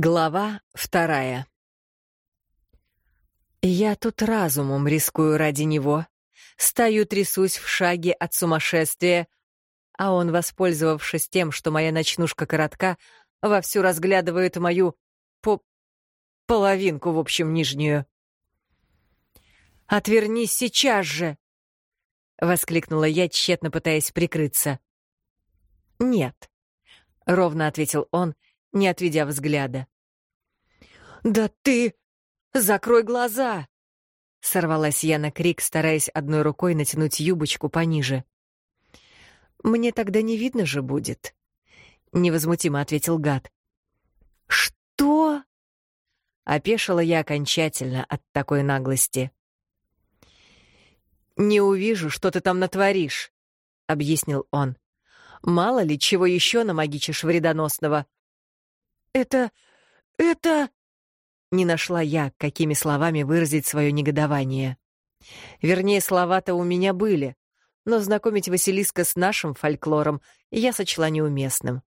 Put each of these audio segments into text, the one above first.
Глава вторая. Я тут разумом рискую ради него, стою трясусь в шаге от сумасшествия, а он, воспользовавшись тем, что моя ночнушка коротка, вовсю разглядывает мою по... половинку, в общем, нижнюю. «Отвернись сейчас же!» — воскликнула я, тщетно пытаясь прикрыться. «Нет», — ровно ответил он, — не отведя взгляда. «Да ты... Закрой глаза!» Сорвалась я на крик, стараясь одной рукой натянуть юбочку пониже. «Мне тогда не видно же будет», — невозмутимо ответил гад. «Что?» Опешила я окончательно от такой наглости. «Не увижу, что ты там натворишь», — объяснил он. «Мало ли, чего еще намагичишь вредоносного. «Это... это...» Не нашла я, какими словами выразить свое негодование. Вернее, слова-то у меня были, но знакомить Василиска с нашим фольклором я сочла неуместным.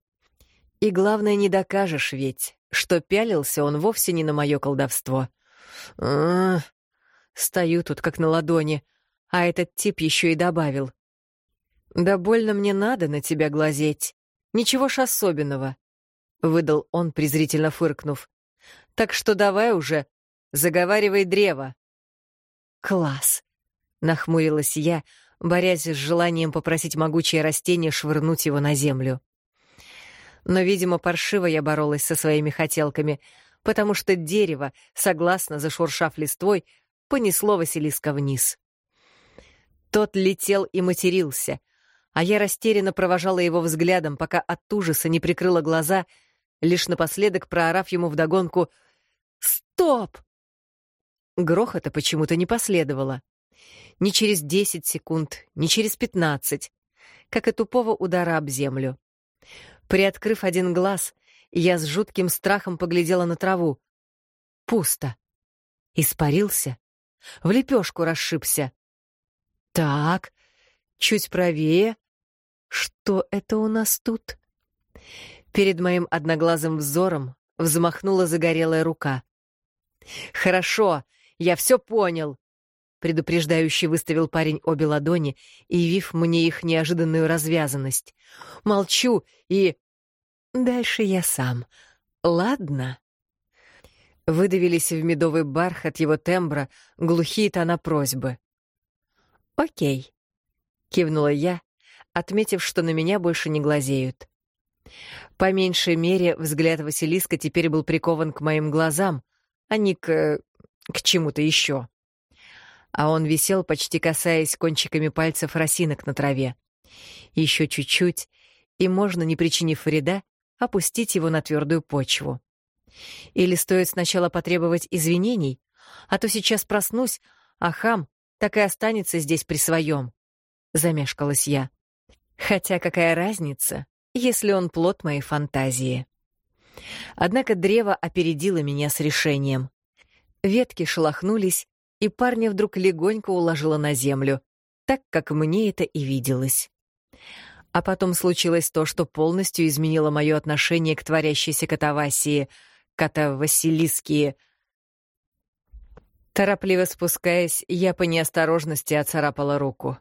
И главное, не докажешь ведь, что пялился он вовсе не на мое колдовство. Стою тут как на ладони, а этот тип еще и добавил. «Да больно мне надо на тебя глазеть. Ничего ж особенного. — выдал он, презрительно фыркнув. «Так что давай уже, заговаривай древо». «Класс!» — нахмурилась я, борясь с желанием попросить могучее растение швырнуть его на землю. Но, видимо, паршиво я боролась со своими хотелками, потому что дерево, согласно зашуршав листвой, понесло Василиска вниз. Тот летел и матерился, а я растерянно провожала его взглядом, пока от ужаса не прикрыла глаза — лишь напоследок проорав ему вдогонку «Стоп!». Грохота почему-то не последовало. Ни через десять секунд, ни через пятнадцать, как и тупого удара об землю. Приоткрыв один глаз, я с жутким страхом поглядела на траву. Пусто. Испарился. В лепешку расшибся. Так, чуть правее. Что это у нас тут? Перед моим одноглазым взором взмахнула загорелая рука. «Хорошо, я все понял», — предупреждающий выставил парень обе ладони, явив мне их неожиданную развязанность. «Молчу и...» «Дальше я сам. Ладно?» Выдавились в медовый бархат его тембра глухие тона просьбы. «Окей», — кивнула я, отметив, что на меня больше не глазеют. По меньшей мере, взгляд Василиска теперь был прикован к моим глазам, а не к... к чему-то еще. А он висел, почти касаясь кончиками пальцев росинок на траве. Еще чуть-чуть, и можно, не причинив вреда, опустить его на твердую почву. Или стоит сначала потребовать извинений, а то сейчас проснусь, а хам так и останется здесь при своем. Замешкалась я. Хотя какая разница? Если он плод моей фантазии. Однако древо опередило меня с решением. Ветки шелохнулись, и парня вдруг легонько уложило на землю, так, как мне это и виделось. А потом случилось то, что полностью изменило мое отношение к творящейся катавасии, катавасилиские. Торопливо спускаясь, я по неосторожности оцарапала руку.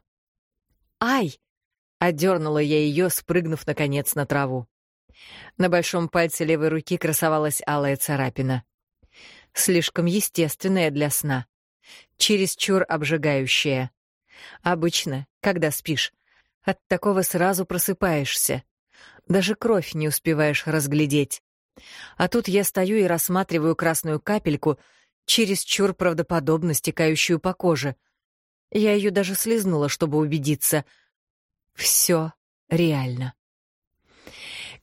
«Ай!» Отдернула я ее, спрыгнув, наконец, на траву. На большом пальце левой руки красовалась алая царапина. Слишком естественная для сна. Чересчур обжигающая. Обычно, когда спишь, от такого сразу просыпаешься. Даже кровь не успеваешь разглядеть. А тут я стою и рассматриваю красную капельку, чересчур правдоподобно стекающую по коже. Я ее даже слезнула, чтобы убедиться — все реально.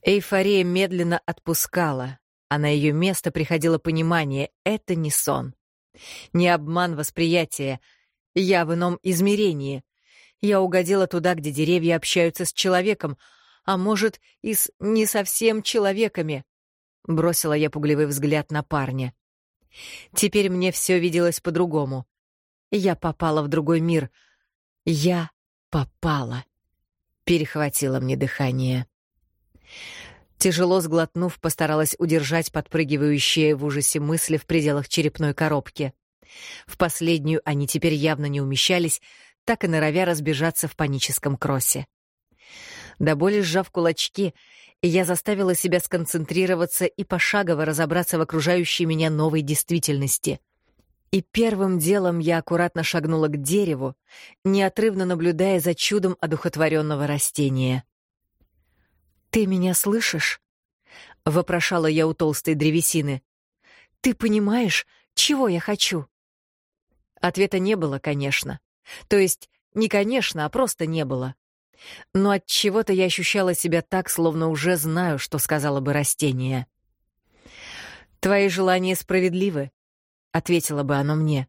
Эйфория медленно отпускала, а на ее место приходило понимание — это не сон. Не обман восприятия. Я в ином измерении. Я угодила туда, где деревья общаются с человеком, а может, и с не совсем человеками. Бросила я пугливый взгляд на парня. Теперь мне все виделось по-другому. Я попала в другой мир. Я попала перехватило мне дыхание. Тяжело сглотнув, постаралась удержать подпрыгивающие в ужасе мысли в пределах черепной коробки. В последнюю они теперь явно не умещались, так и норовя разбежаться в паническом кроссе. До боли сжав кулачки, я заставила себя сконцентрироваться и пошагово разобраться в окружающей меня новой действительности. И первым делом я аккуратно шагнула к дереву, неотрывно наблюдая за чудом одухотворенного растения. «Ты меня слышишь?» — вопрошала я у толстой древесины. «Ты понимаешь, чего я хочу?» Ответа не было, конечно. То есть, не конечно, а просто не было. Но от чего-то я ощущала себя так, словно уже знаю, что сказала бы растение. Твои желания справедливы, ответило бы оно мне.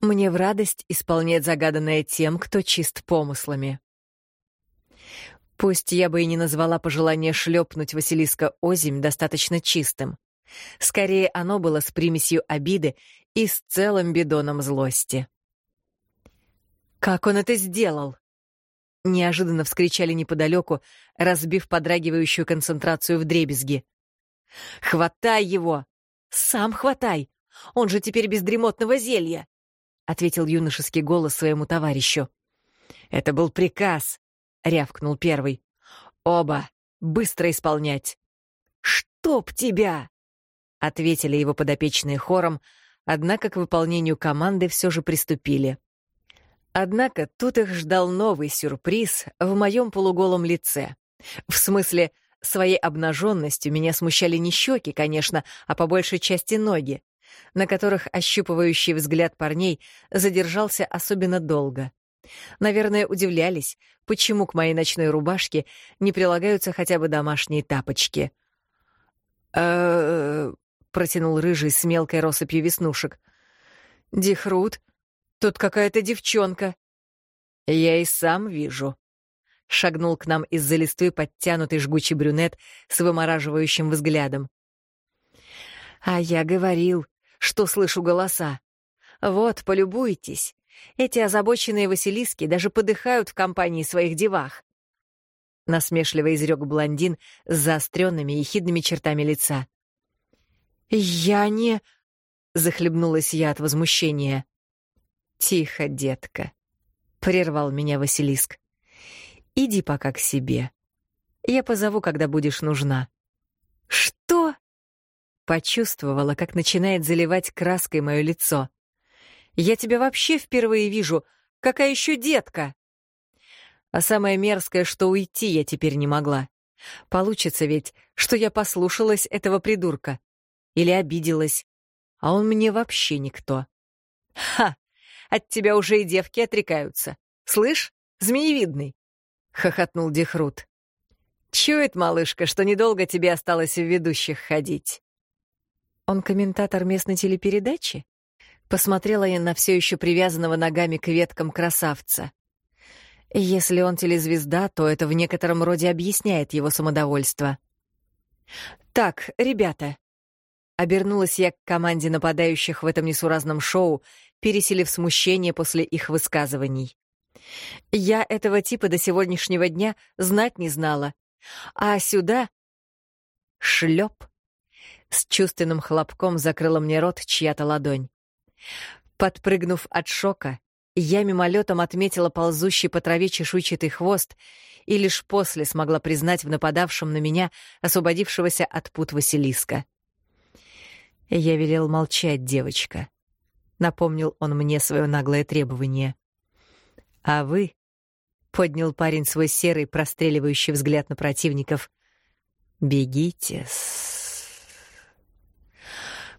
Мне в радость исполнять загаданное тем, кто чист помыслами. Пусть я бы и не назвала пожелание шлепнуть Василиска озимь достаточно чистым. Скорее, оно было с примесью обиды и с целым бидоном злости. «Как он это сделал?» Неожиданно вскричали неподалеку, разбив подрагивающую концентрацию в дребезги. «Хватай его! Сам хватай! Он же теперь без дремотного зелья!» — ответил юношеский голос своему товарищу. «Это был приказ», — рявкнул первый. «Оба! Быстро исполнять!» «Чтоб тебя!» — ответили его подопечные хором, однако к выполнению команды все же приступили. Однако тут их ждал новый сюрприз в моем полуголом лице. В смысле, своей обнаженностью меня смущали не щеки, конечно, а по большей части ноги, на которых ощупывающий взгляд парней задержался особенно долго. Наверное, удивлялись, почему к моей ночной рубашке не прилагаются хотя бы домашние тапочки. э протянул рыжий с мелкой россыпью веснушек. «Дихрут, Тут какая-то девчонка. Я и сам вижу. Шагнул к нам из-за листвы подтянутый жгучий брюнет с вымораживающим взглядом. А я говорил, что слышу голоса. Вот, полюбуйтесь. Эти озабоченные Василиски даже подыхают в компании своих девах. Насмешливо изрек блондин с заостренными и хидными чертами лица. «Я не...» — захлебнулась я от возмущения. «Тихо, детка», — прервал меня Василиск. «Иди пока к себе. Я позову, когда будешь нужна». «Что?» Почувствовала, как начинает заливать краской мое лицо. «Я тебя вообще впервые вижу. Какая еще детка?» А самое мерзкое, что уйти я теперь не могла. Получится ведь, что я послушалась этого придурка. Или обиделась. А он мне вообще никто. Ха! От тебя уже и девки отрекаются. Слышь, змеевидный!» — хохотнул Дихрут. «Чует, малышка, что недолго тебе осталось в ведущих ходить». «Он комментатор местной телепередачи?» Посмотрела я на все еще привязанного ногами к веткам красавца. Если он телезвезда, то это в некотором роде объясняет его самодовольство. «Так, ребята», — обернулась я к команде нападающих в этом несуразном шоу переселив смущение после их высказываний. Я этого типа до сегодняшнего дня знать не знала. А сюда... Шлеп. С чувственным хлопком закрыла мне рот чья-то ладонь. Подпрыгнув от шока, я мимолетом отметила ползущий по траве чешуйчатый хвост и лишь после смогла признать в нападавшем на меня освободившегося от пут Василиска. Я велел молчать, девочка напомнил он мне свое наглое требование. А вы, поднял парень свой серый простреливающий взгляд на противников. Бегите.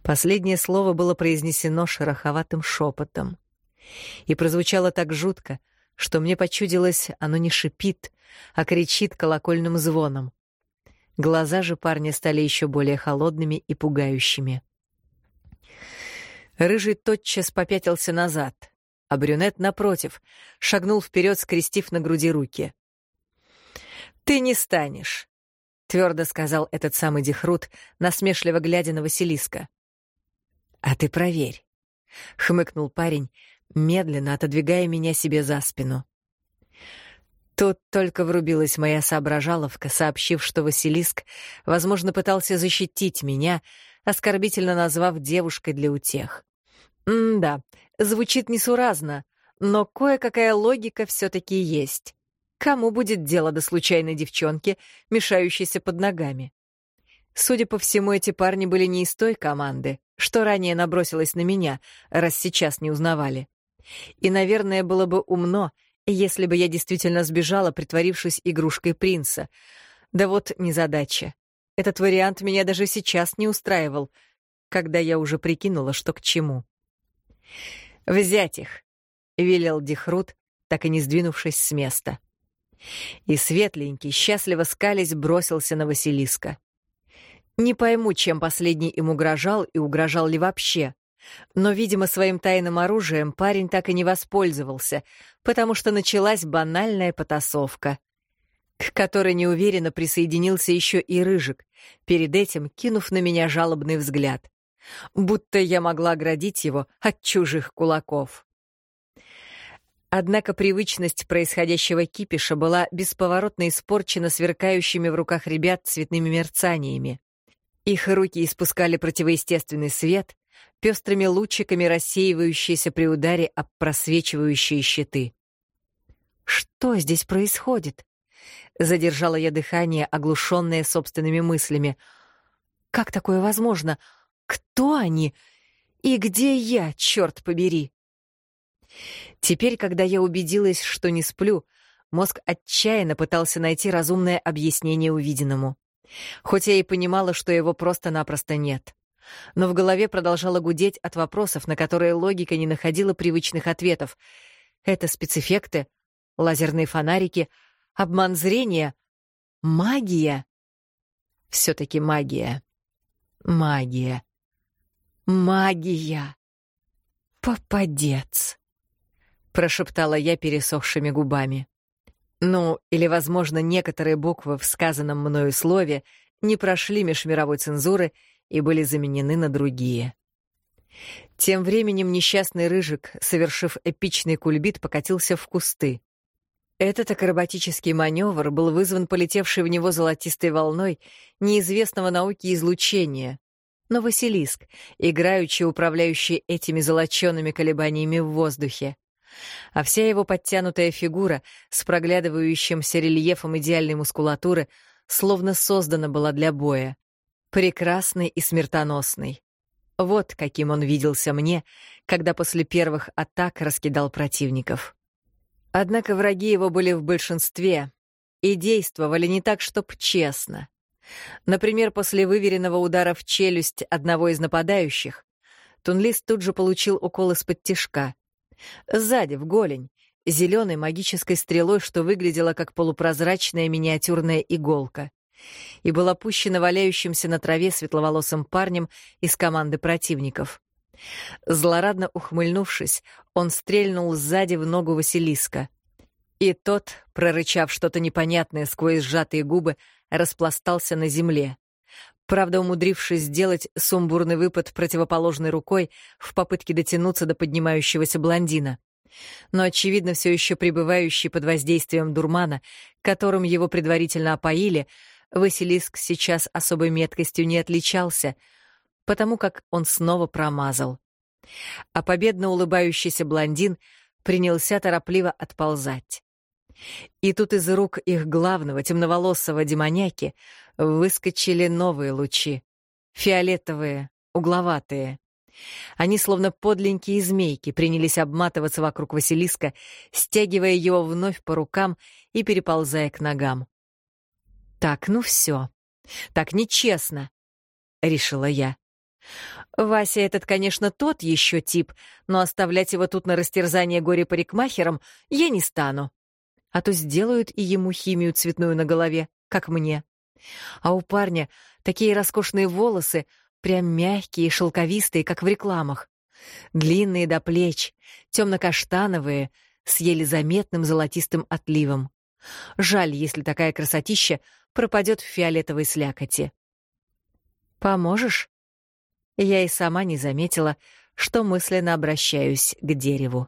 Последнее слово было произнесено шероховатым шепотом и прозвучало так жутко, что мне почудилось, оно не шипит, а кричит колокольным звоном. Глаза же парня стали еще более холодными и пугающими. Рыжий тотчас попятился назад, а брюнет, напротив, шагнул вперед, скрестив на груди руки. «Ты не станешь», — твердо сказал этот самый Дихрут, насмешливо глядя на Василиска. «А ты проверь», — хмыкнул парень, медленно отодвигая меня себе за спину. Тут только врубилась моя соображаловка, сообщив, что Василиск, возможно, пытался защитить меня, оскорбительно назвав девушкой для утех. М-да, звучит несуразно, но кое-какая логика все-таки есть. Кому будет дело до случайной девчонки, мешающейся под ногами? Судя по всему, эти парни были не из той команды, что ранее набросилась на меня, раз сейчас не узнавали. И, наверное, было бы умно, если бы я действительно сбежала, притворившись игрушкой принца. Да вот незадача. Этот вариант меня даже сейчас не устраивал, когда я уже прикинула, что к чему. «Взять их», — велел Дихрут, так и не сдвинувшись с места. И светленький, счастливо скались, бросился на Василиска. Не пойму, чем последний им угрожал и угрожал ли вообще. Но, видимо, своим тайным оружием парень так и не воспользовался, потому что началась банальная потасовка, к которой неуверенно присоединился еще и Рыжик, перед этим кинув на меня жалобный взгляд. Будто я могла оградить его от чужих кулаков. Однако привычность происходящего кипиша была бесповоротно испорчена сверкающими в руках ребят цветными мерцаниями. Их руки испускали противоестественный свет, пестрыми лучиками рассеивающиеся при ударе об просвечивающие щиты. «Что здесь происходит?» Задержала я дыхание, оглушенное собственными мыслями. «Как такое возможно? Кто они? И где я, черт побери?» Теперь, когда я убедилась, что не сплю, мозг отчаянно пытался найти разумное объяснение увиденному. Хоть я и понимала, что его просто-напросто нет. Но в голове продолжала гудеть от вопросов, на которые логика не находила привычных ответов. Это спецэффекты, лазерные фонарики, обман зрения, магия. Все-таки магия. Магия. Магия. Попадец. Прошептала я пересохшими губами. Ну, или, возможно, некоторые буквы в сказанном мною слове не прошли межмировой цензуры и были заменены на другие. Тем временем несчастный Рыжик, совершив эпичный кульбит, покатился в кусты. Этот акробатический маневр был вызван полетевшей в него золотистой волной неизвестного науки излучения. Но Василиск, играючи управляющий этими золочеными колебаниями в воздухе, а вся его подтянутая фигура с проглядывающимся рельефом идеальной мускулатуры словно создана была для боя. Прекрасный и смертоносный. Вот каким он виделся мне, когда после первых атак раскидал противников. Однако враги его были в большинстве и действовали не так, чтоб честно. Например, после выверенного удара в челюсть одного из нападающих Тунлис тут же получил укол из-под тишка — Сзади, в голень, зеленой магической стрелой, что выглядела как полупрозрачная миниатюрная иголка, и была пущена валяющимся на траве светловолосым парнем из команды противников. Злорадно ухмыльнувшись, он стрельнул сзади в ногу Василиска. И тот, прорычав что-то непонятное сквозь сжатые губы, распластался на земле правда умудрившись сделать сумбурный выпад противоположной рукой в попытке дотянуться до поднимающегося блондина. Но, очевидно, все еще пребывающий под воздействием дурмана, которым его предварительно опоили, Василиск сейчас особой меткостью не отличался, потому как он снова промазал. А победно улыбающийся блондин принялся торопливо отползать. И тут из рук их главного темноволосого демоняки выскочили новые лучи. Фиолетовые, угловатые. Они, словно подленькие змейки, принялись обматываться вокруг Василиска, стягивая его вновь по рукам и переползая к ногам. «Так, ну все. Так нечестно», — решила я. Вася этот, конечно, тот еще тип, но оставлять его тут на растерзание горе-парикмахером я не стану а то сделают и ему химию цветную на голове, как мне. А у парня такие роскошные волосы, прям мягкие и шелковистые, как в рекламах. Длинные до плеч, темно-каштановые, с еле заметным золотистым отливом. Жаль, если такая красотища пропадет в фиолетовой слякоти. «Поможешь?» Я и сама не заметила, что мысленно обращаюсь к дереву.